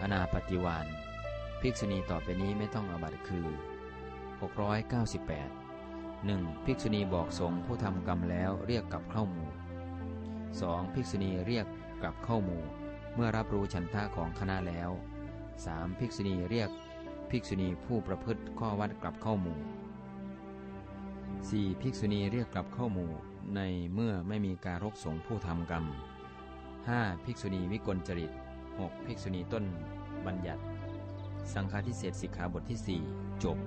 อนาปฏิวานภิกษุณีต่อไปนี้ไม่ต้องอบัตคือ 698 1. ภิกษุณีบอกสงฆ์ผู้ทำกรรมแล้วเรียกกลับเข้าหมู่ 2. ภิกษุณีเรียกกลับเข้าหมู่ เมื่อรับรู้ฉันทะของคณะแล้ว 3. ภิกษุณีเรียก ภิกษุณีผู้ประพฤติข้อวัดกลับเข้าหมู่ 4. ภิกษุณีเรียกกลับเข้าหมู่ ในเมื่อไม่มีการรกสงฆ์ผู้ทำกรรม 5. ภิกษุณีวิกลจริต 6. ภิกษุณีต้นบัญญัติ สังฆาทิเศษสิกขาบทที่ 4 จบ